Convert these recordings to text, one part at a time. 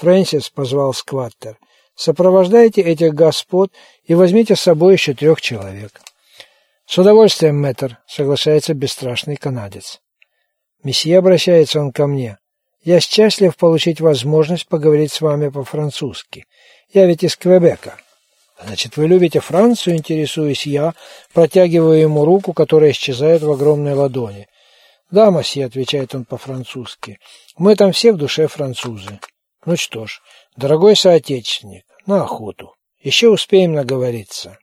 «Фрэнсис», — позвал Скваттер, — «сопровождайте этих господ и возьмите с собой еще трех человек». «С удовольствием, мэтр», — соглашается бесстрашный канадец. «Месье, обращается он ко мне, я счастлив получить возможность поговорить с вами по-французски. Я ведь из Квебека». «Значит, вы любите Францию?» – интересуюсь я, протягивая ему руку, которая исчезает в огромной ладони. «Да, масье», – отвечает он по-французски, – «мы там все в душе французы». Ну что ж, дорогой соотечественник, на охоту. Еще успеем наговориться.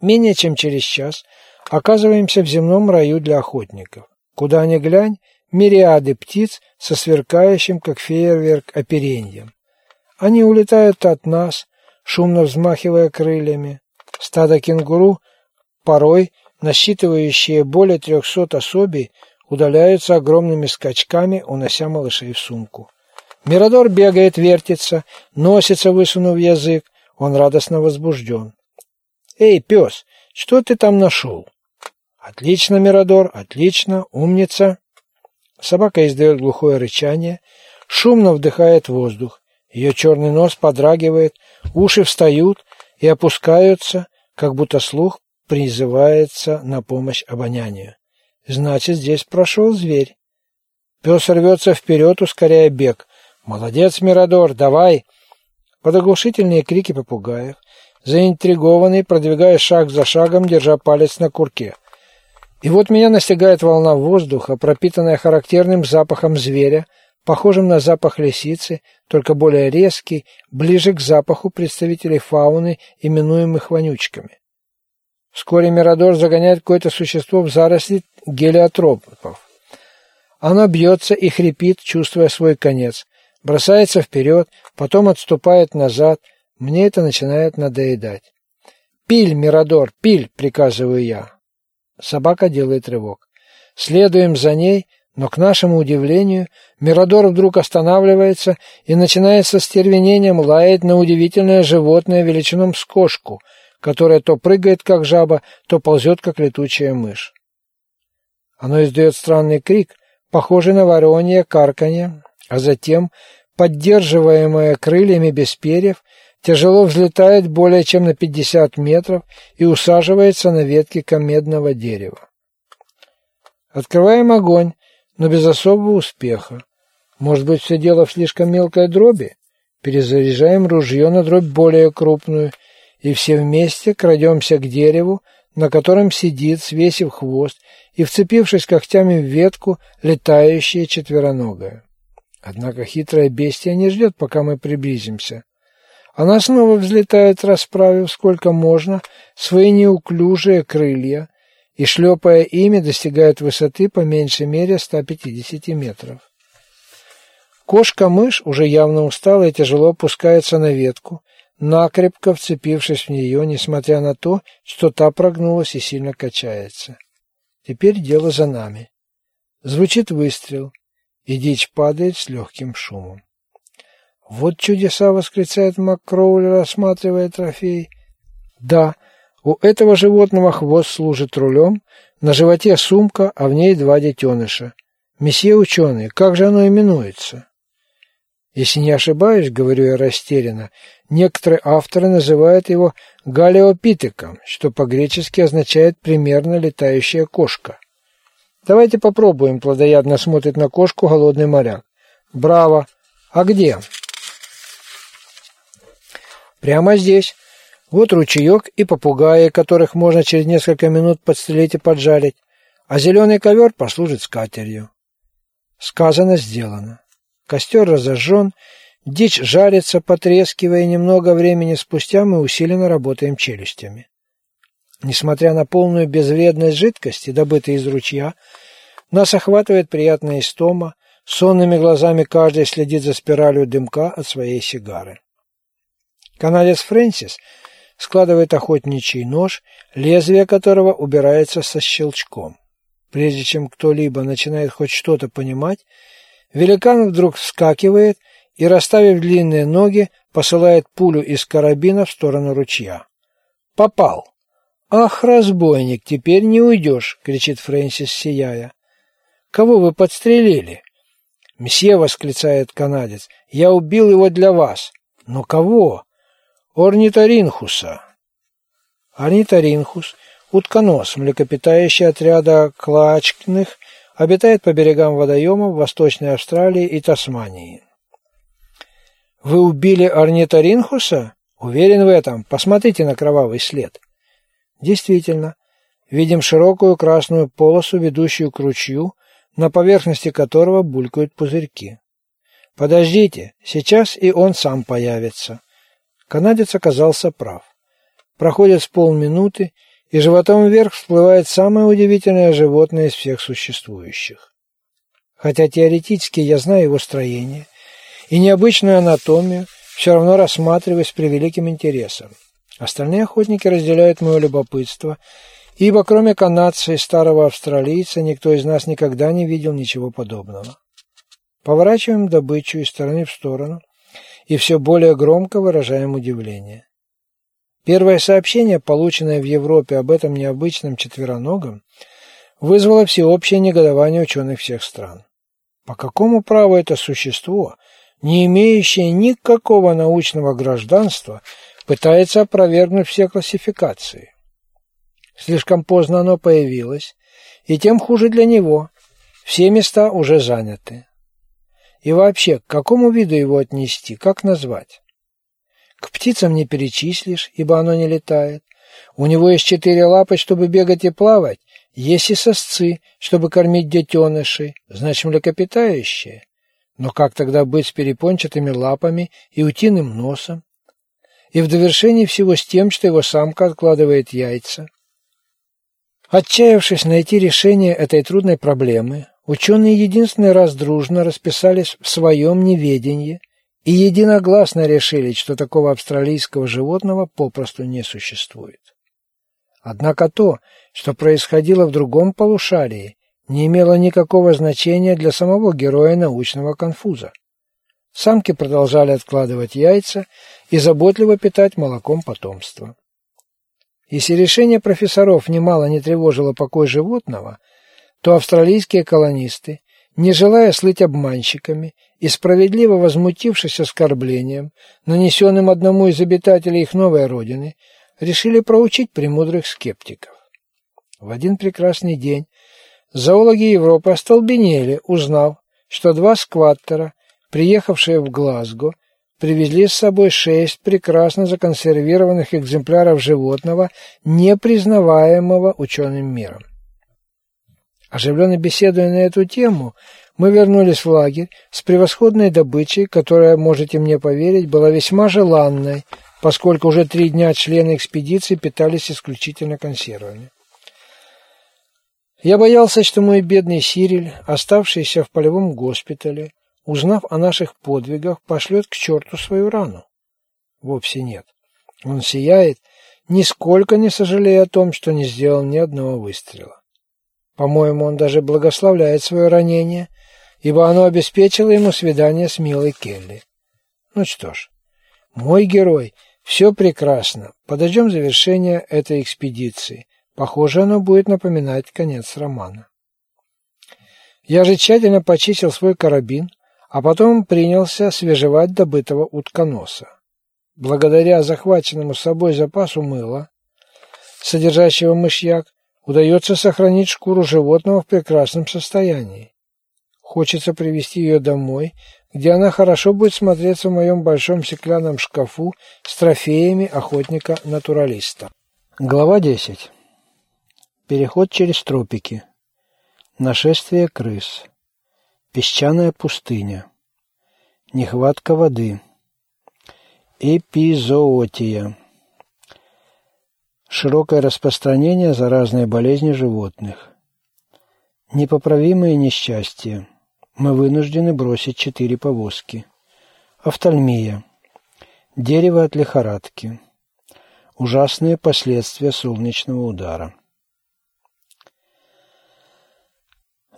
Менее чем через час оказываемся в земном раю для охотников. Куда ни глянь, мириады птиц со сверкающим, как фейерверк, опереньем. Они улетают от нас, шумно взмахивая крыльями. Стадо кенгуру, порой насчитывающие более трехсот особей, удаляются огромными скачками, унося малышей в сумку. Мирадор бегает, вертится, носится, высунув язык. Он радостно возбужден. «Эй, пес, что ты там нашел?» «Отлично, Мирадор, отлично, умница!» Собака издает глухое рычание, шумно вдыхает воздух. Ее черный нос подрагивает, уши встают и опускаются, как будто слух призывается на помощь обонянию. Значит, здесь прошел зверь. Пес рвется вперед, ускоряя бег. «Молодец, Мирадор, давай!» Под оглушительные крики попугаев, заинтригованный, продвигая шаг за шагом, держа палец на курке. И вот меня настигает волна воздуха, пропитанная характерным запахом зверя, похожим на запах лисицы, только более резкий, ближе к запаху представителей фауны, именуемых вонючками. Вскоре Мирадор загоняет какое-то существо в заросли гелиотропов. Оно бьется и хрипит, чувствуя свой конец бросается вперед, потом отступает назад. Мне это начинает надоедать. «Пиль, Мирадор, пиль!» — приказываю я. Собака делает рывок. Следуем за ней, но, к нашему удивлению, Мирадор вдруг останавливается и начинает со стервенением лаять на удивительное животное величином с кошку, которое то прыгает, как жаба, то ползет, как летучая мышь. Оно издает странный крик, похожий на воронье карканье, а затем, поддерживаемая крыльями без перьев, тяжело взлетает более чем на 50 метров и усаживается на ветке комедного дерева. Открываем огонь, но без особого успеха. Может быть, все дело в слишком мелкой дроби? Перезаряжаем ружье на дробь более крупную, и все вместе крадемся к дереву, на котором сидит, свесив хвост и вцепившись когтями в ветку, летающая четвероногая. Однако хитрая бестия не ждет, пока мы приблизимся. Она снова взлетает, расправив сколько можно свои неуклюжие крылья, и, шлепая ими, достигает высоты по меньшей мере 150 метров. Кошка-мышь уже явно устала и тяжело опускается на ветку, накрепко вцепившись в нее, несмотря на то, что та прогнулась и сильно качается. Теперь дело за нами. Звучит выстрел и дичь падает с легким шумом. «Вот чудеса!» — восклицает МакКроули, рассматривая трофей. «Да, у этого животного хвост служит рулем, на животе сумка, а в ней два детеныша. Месье ученый, как же оно именуется?» Если не ошибаюсь, говорю я растерянно, некоторые авторы называют его галеопитеком, что по-гречески означает примерно летающая кошка. Давайте попробуем, плодоядно смотрит на кошку голодный моряк. Браво! А где? Прямо здесь. Вот ручеек и попугаи, которых можно через несколько минут подстрелить и поджарить, а зеленый ковер послужит скатерью. Сказано, сделано. Костер разожжен, дичь жарится, потрескивая, и немного времени спустя мы усиленно работаем челюстями. Несмотря на полную безвредность жидкости, добытой из ручья, нас охватывает приятная истома, сонными глазами каждый следит за спиралью дымка от своей сигары. Канадец Фрэнсис складывает охотничий нож, лезвие которого убирается со щелчком. Прежде чем кто-либо начинает хоть что-то понимать, великан вдруг вскакивает и, расставив длинные ноги, посылает пулю из карабина в сторону ручья. «Попал!» «Ах, разбойник, теперь не уйдешь!» — кричит Фрэнсис, сияя. «Кого вы подстрелили?» «Мсье!» — восклицает канадец. «Я убил его для вас!» «Но кого?» «Орниторинхуса!» Орниторинхус – утконос, млекопитающий отряда клачкных, обитает по берегам водоемов Восточной Австралии и Тасмании. «Вы убили орниторинхуса?» «Уверен в этом. Посмотрите на кровавый след». Действительно, видим широкую красную полосу, ведущую к ручью, на поверхности которого булькают пузырьки. «Подождите, сейчас и он сам появится». Канадец оказался прав. Проходит с полминуты, и животом вверх всплывает самое удивительное животное из всех существующих. Хотя теоретически я знаю его строение и необычную анатомию, все равно рассматриваю с превеликим интересом. Остальные охотники разделяют мое любопытство, ибо кроме канадца и старого австралийца никто из нас никогда не видел ничего подобного. Поворачиваем добычу из стороны в сторону и все более громко выражаем удивление. Первое сообщение, полученное в Европе об этом необычном четвероногом, вызвало всеобщее негодование ученых всех стран. По какому праву это существо, не имеющее никакого научного гражданства, пытается опровергнуть все классификации? Слишком поздно оно появилось, и тем хуже для него. Все места уже заняты. И вообще, к какому виду его отнести, как назвать? К птицам не перечислишь, ибо оно не летает. У него есть четыре лапы, чтобы бегать и плавать. Есть и сосцы, чтобы кормить детенышей, значит, млекопитающие. Но как тогда быть с перепончатыми лапами и утиным носом? И в довершении всего с тем, что его самка откладывает яйца. Отчаявшись найти решение этой трудной проблемы, ученые единственный раз дружно расписались в своем неведении – и единогласно решили, что такого австралийского животного попросту не существует. Однако то, что происходило в другом полушарии, не имело никакого значения для самого героя научного конфуза. Самки продолжали откладывать яйца и заботливо питать молоком потомство. Если решение профессоров немало не тревожило покой животного, то австралийские колонисты не желая слыть обманщиками и справедливо возмутившись оскорблением, нанесенным одному из обитателей их новой родины, решили проучить премудрых скептиков. В один прекрасный день зоологи Европы остолбенели, узнав, что два скваттера, приехавшие в Глазго, привезли с собой шесть прекрасно законсервированных экземпляров животного, не признаваемого ученым миром. Оживленно беседуя на эту тему, мы вернулись в лагерь с превосходной добычей, которая, можете мне поверить, была весьма желанной, поскольку уже три дня члены экспедиции питались исключительно консервами. Я боялся, что мой бедный Сириль, оставшийся в полевом госпитале, узнав о наших подвигах, пошлет к черту свою рану. Вовсе нет. Он сияет, нисколько не сожалея о том, что не сделал ни одного выстрела. По-моему, он даже благословляет свое ранение, ибо оно обеспечило ему свидание с милой Келли. Ну что ж, мой герой, все прекрасно. Подождем завершения этой экспедиции. Похоже, оно будет напоминать конец романа. Я же тщательно почистил свой карабин, а потом принялся свежевать добытого утконоса. Благодаря захваченному с собой запасу мыла, содержащего мышьяк, удается сохранить шкуру животного в прекрасном состоянии. Хочется привести ее домой, где она хорошо будет смотреться в моем большом стеклянном шкафу с трофеями охотника-натуралиста. Глава 10. Переход через тропики. Нашествие крыс. Песчаная пустыня. Нехватка воды. Эпизоотия широкое распространение заразной болезни животных. Непоправимое несчастье. Мы вынуждены бросить четыре повозки. Офтальмия. Дерево от лихорадки. Ужасные последствия солнечного удара.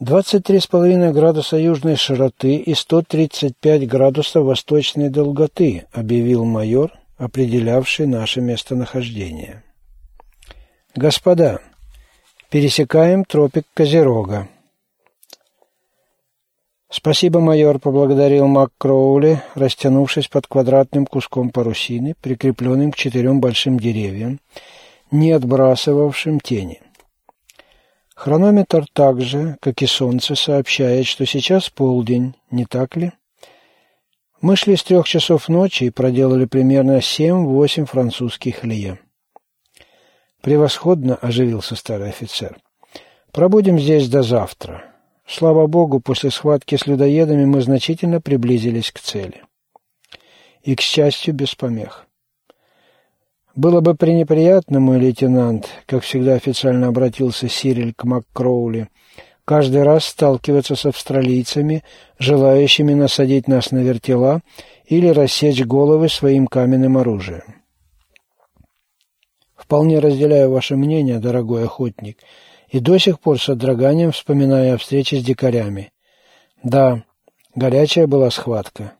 23,5 градуса южной широты и 135 градусов восточной долготы, объявил майор, определявший наше местонахождение. Господа, пересекаем тропик Козерога. «Спасибо, майор», — поблагодарил Мак Кроули, растянувшись под квадратным куском парусины, прикрепленным к четырем большим деревьям, не отбрасывавшим тени. Хронометр также, как и солнце, сообщает, что сейчас полдень, не так ли? Мы шли с трех часов ночи и проделали примерно семь-восемь французских лье. Превосходно оживился старый офицер. Пробудем здесь до завтра. Слава богу, после схватки с людоедами мы значительно приблизились к цели. И, к счастью, без помех. Было бы пренеприятно, мой лейтенант, как всегда официально обратился Сириль к МакКроули, каждый раз сталкиваться с австралийцами, желающими насадить нас на вертела или рассечь головы своим каменным оружием. Вполне разделяю ваше мнение, дорогой охотник, и до сих пор с содроганием вспоминаю о встрече с дикарями. Да, горячая была схватка.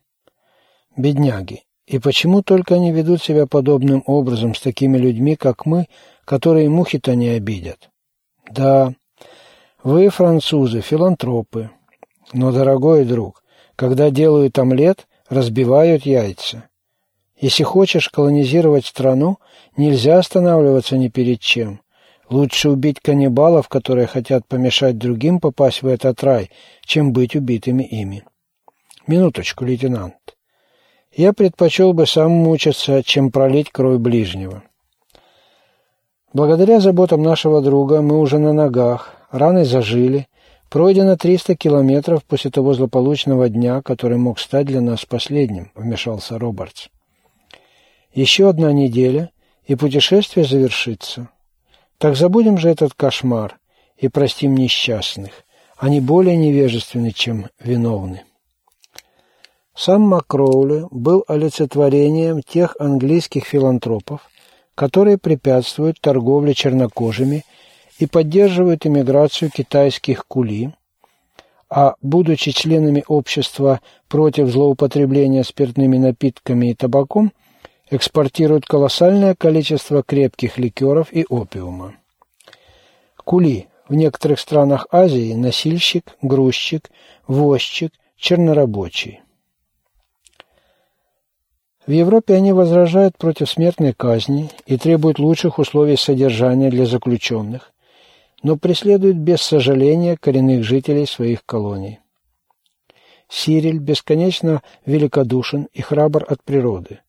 Бедняги. И почему только они ведут себя подобным образом с такими людьми, как мы, которые мухи-то не обидят? Да, вы, французы, филантропы. Но, дорогой друг, когда делают омлет, разбивают яйца. Если хочешь колонизировать страну, нельзя останавливаться ни перед чем. Лучше убить каннибалов, которые хотят помешать другим попасть в этот рай, чем быть убитыми ими. Минуточку, лейтенант. Я предпочел бы сам мучиться, чем пролить кровь ближнего. Благодаря заботам нашего друга мы уже на ногах, раны зажили, пройдено 300 километров после того злополучного дня, который мог стать для нас последним, вмешался Робертс. Еще одна неделя, и путешествие завершится. Так забудем же этот кошмар и простим несчастных. Они более невежественны, чем виновны. Сам Макроули был олицетворением тех английских филантропов, которые препятствуют торговле чернокожими и поддерживают иммиграцию китайских кули, а, будучи членами общества против злоупотребления спиртными напитками и табаком, экспортируют колоссальное количество крепких ликеров и опиума. Кули в некоторых странах Азии – носильщик, грузчик, возчик, чернорабочий. В Европе они возражают против смертной казни и требуют лучших условий содержания для заключенных, но преследуют без сожаления коренных жителей своих колоний. Сириль бесконечно великодушен и храбр от природы.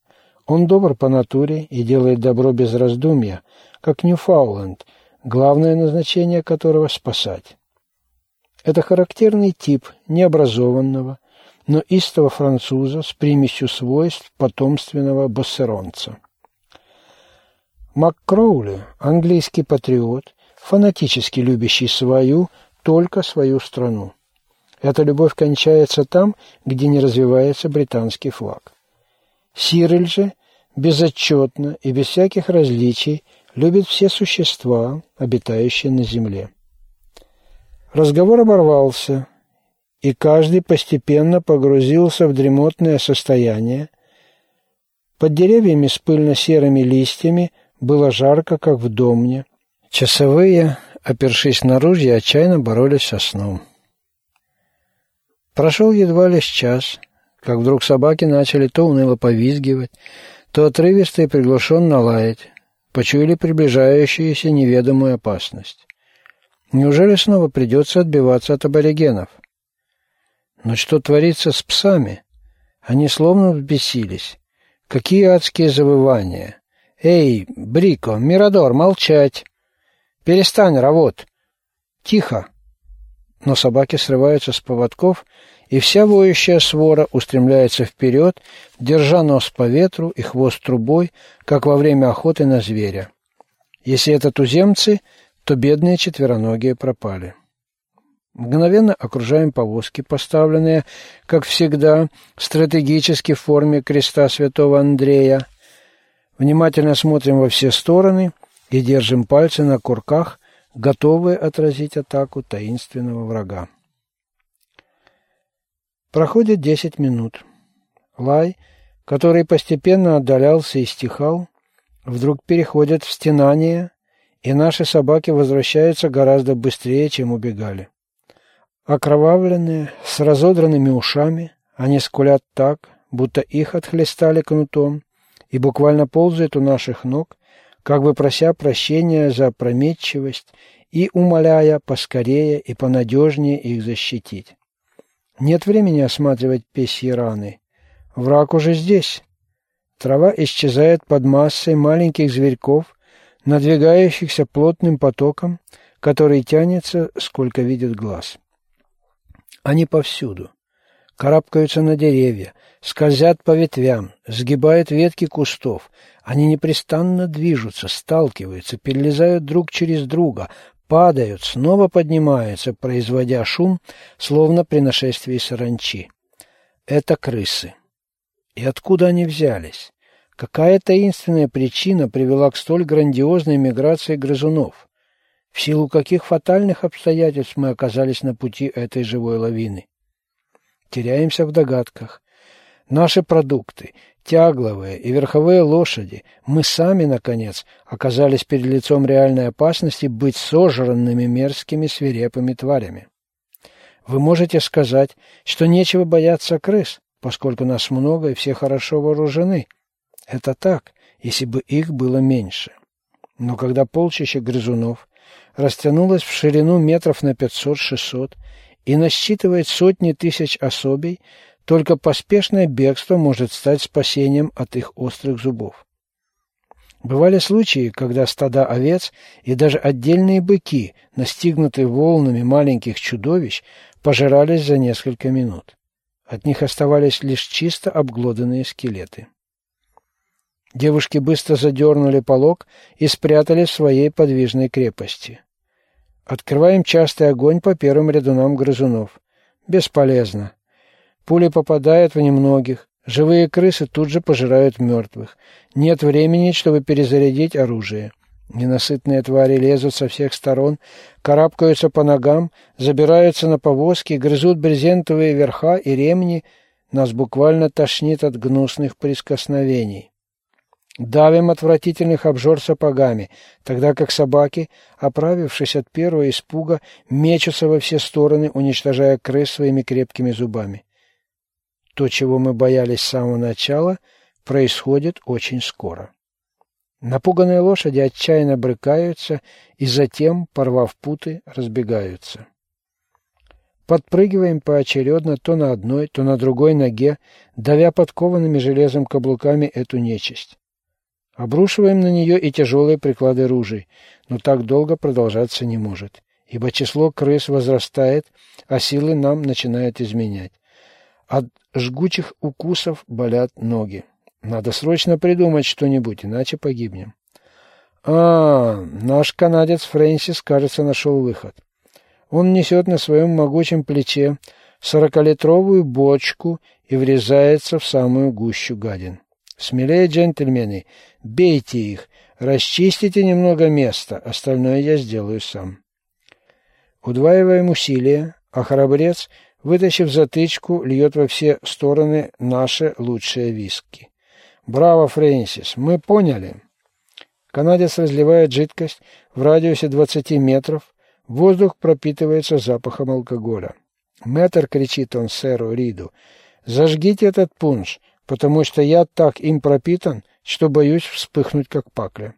Он добр по натуре и делает добро без раздумья, как Ньюфауленд, главное назначение которого – спасать. Это характерный тип необразованного, но истого француза с примесью свойств потомственного бассеронца. МакКроули – английский патриот, фанатически любящий свою, только свою страну. Эта любовь кончается там, где не развивается британский флаг. Сирель же безотчетно и без всяких различий любит все существа, обитающие на земле. Разговор оборвался, и каждый постепенно погрузился в дремотное состояние. Под деревьями с пыльно-серыми листьями было жарко, как в домне. Часовые, опершись на ружья, отчаянно боролись со сном. Прошел едва лишь час, как вдруг собаки начали то уныло повизгивать, то отрывисто и приглушенно лаять, почуяли приближающуюся неведомую опасность. Неужели снова придется отбиваться от аборигенов? Но что творится с псами? Они словно взбесились. Какие адские завывания! Эй, Брико, Мирадор, молчать! Перестань, Равот! Тихо! Но собаки срываются с поводков, и вся воющая свора устремляется вперед, держа нос по ветру и хвост трубой, как во время охоты на зверя. Если это туземцы, то бедные четвероногие пропали. Мгновенно окружаем повозки, поставленные, как всегда, в форме креста святого Андрея. Внимательно смотрим во все стороны и держим пальцы на курках, готовые отразить атаку таинственного врага. Проходит десять минут. Лай, который постепенно отдалялся и стихал, вдруг переходит в стенание, и наши собаки возвращаются гораздо быстрее, чем убегали. Окровавленные, с разодранными ушами, они скулят так, будто их отхлестали кнутом, и буквально ползают у наших ног, как бы прося прощения за опрометчивость и умоляя поскорее и понадежнее их защитить. Нет времени осматривать песьи раны. Враг уже здесь. Трава исчезает под массой маленьких зверьков, надвигающихся плотным потоком, который тянется, сколько видит глаз. Они повсюду. Карабкаются на деревья, скользят по ветвям, сгибают ветки кустов. Они непрестанно движутся, сталкиваются, перелезают друг через друга, падают, снова поднимаются, производя шум, словно при нашествии саранчи. Это крысы. И откуда они взялись? Какая таинственная причина привела к столь грандиозной миграции грызунов? В силу каких фатальных обстоятельств мы оказались на пути этой живой лавины? Теряемся в догадках. Наши продукты, тягловые и верховые лошади, мы сами, наконец, оказались перед лицом реальной опасности быть сожранными мерзкими свирепыми тварями. Вы можете сказать, что нечего бояться крыс, поскольку нас много и все хорошо вооружены. Это так, если бы их было меньше. Но когда полчища грызунов растянулось в ширину метров на 500-600 и насчитывает сотни тысяч особей, только поспешное бегство может стать спасением от их острых зубов. Бывали случаи, когда стада овец и даже отдельные быки, настигнутые волнами маленьких чудовищ, пожирались за несколько минут. От них оставались лишь чисто обглоданные скелеты. Девушки быстро задернули полог и спрятали в своей подвижной крепости. Открываем частый огонь по первым рядунам грызунов. Бесполезно. Пули попадают в немногих. Живые крысы тут же пожирают мертвых. Нет времени, чтобы перезарядить оружие. Ненасытные твари лезут со всех сторон, карабкаются по ногам, забираются на повозки, грызут брезентовые верха и ремни. Нас буквально тошнит от гнусных прикосновений. Давим отвратительных обжор сапогами, тогда как собаки, оправившись от первого испуга, мечутся во все стороны, уничтожая крыс своими крепкими зубами. То, чего мы боялись с самого начала, происходит очень скоро. Напуганные лошади отчаянно брыкаются и затем, порвав путы, разбегаются. Подпрыгиваем поочередно то на одной, то на другой ноге, давя подкованными железом каблуками эту нечисть. Обрушиваем на нее и тяжелые приклады ружей, но так долго продолжаться не может, ибо число крыс возрастает, а силы нам начинают изменять. От жгучих укусов болят ноги. Надо срочно придумать что-нибудь, иначе погибнем. А, наш канадец Фрэнсис, кажется, нашел выход. Он несет на своем могучем плече сорокалитровую бочку и врезается в самую гущу гадин. Смелее, джентльмены, бейте их, расчистите немного места, остальное я сделаю сам. Удваиваем усилия, а храбрец — Вытащив затычку, льет во все стороны наши лучшие виски. «Браво, Фрэнсис! Мы поняли!» Канадец разливает жидкость в радиусе 20 метров. Воздух пропитывается запахом алкоголя. «Мэтр!» — кричит он сэру Риду. «Зажгите этот пунш, потому что я так им пропитан, что боюсь вспыхнуть, как пакля».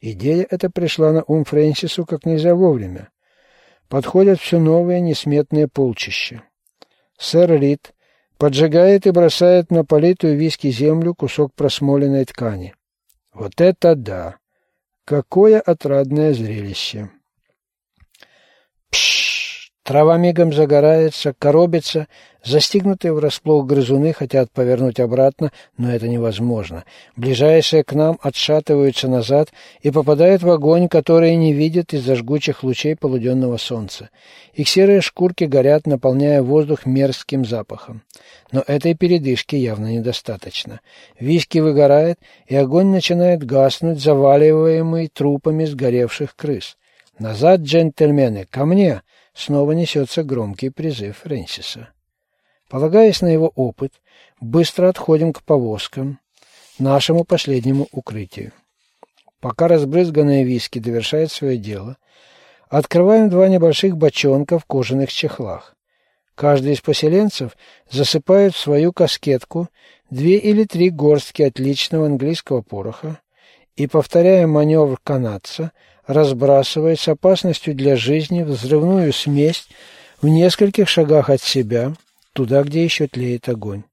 Идея эта пришла на ум Фрэнсису как нельзя вовремя подходят все новые несметные полчища. Сэр Рид поджигает и бросает на политую виски землю кусок просмоленной ткани. Вот это да! Какое отрадное зрелище! Пшш! Трава мигом загорается, коробится, Застигнутые врасплох грызуны хотят повернуть обратно, но это невозможно. Ближайшие к нам отшатываются назад и попадают в огонь, который не видят из-за жгучих лучей полуденного солнца. Их серые шкурки горят, наполняя воздух мерзким запахом. Но этой передышки явно недостаточно. Виски выгорает, и огонь начинает гаснуть, заваливаемый трупами сгоревших крыс. «Назад, джентльмены! Ко мне!» Снова несется громкий призыв Фрэнсиса. Полагаясь на его опыт, быстро отходим к повозкам, нашему последнему укрытию. Пока разбрызганные виски довершают свое дело, Открываем два небольших бочонка в кожаных чехлах. Каждый из поселенцев засыпает в свою каскетку две или три горстки отличного английского пороха и, повторяя маневр канадца, разбрасывает с опасностью для жизни взрывную смесь в нескольких шагах от себя, туда, где еще тлеет огонь.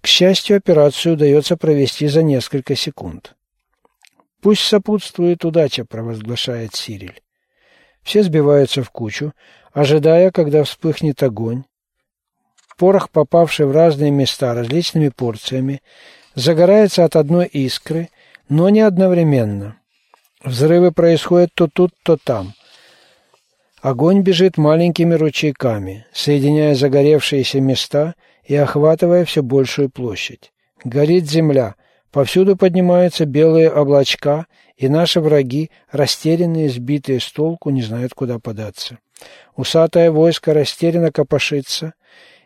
К счастью, операцию удается провести за несколько секунд. «Пусть сопутствует удача», — провозглашает Сириль. Все сбиваются в кучу, ожидая, когда вспыхнет огонь. Порох, попавший в разные места различными порциями, загорается от одной искры, но не одновременно. Взрывы происходят то тут, то там. Огонь бежит маленькими ручейками, соединяя загоревшиеся места и охватывая все большую площадь. Горит земля, повсюду поднимаются белые облачка, и наши враги, растерянные, сбитые с толку, не знают, куда податься. Усатое войско растерянно копошится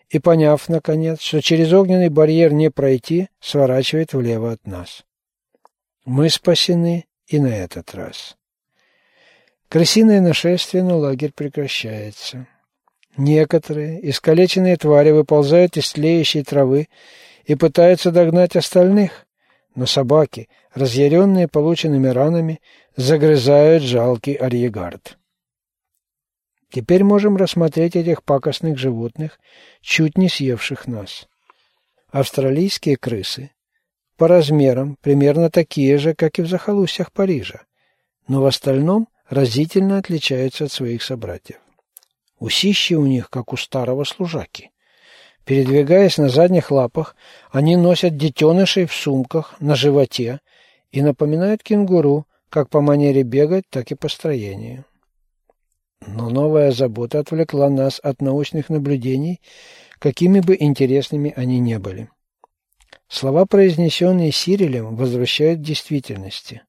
и, поняв, наконец, что через огненный барьер не пройти, сворачивает влево от нас. Мы спасены и на этот раз. Крысиное нашествие на лагерь прекращается. Некоторые искалеченные твари выползают из тлеющей травы и пытаются догнать остальных, но собаки, разъяренные полученными ранами, загрызают жалкий арьегард. Теперь можем рассмотреть этих пакостных животных, чуть не съевших нас. Австралийские крысы по размерам примерно такие же, как и в захолустьях Парижа, но в остальном разительно отличаются от своих собратьев. Усищи у них, как у старого служаки. Передвигаясь на задних лапах, они носят детенышей в сумках, на животе и напоминают кенгуру, как по манере бегать, так и по строению. Но новая забота отвлекла нас от научных наблюдений, какими бы интересными они не были. Слова, произнесенные Сирилем, возвращают к действительности.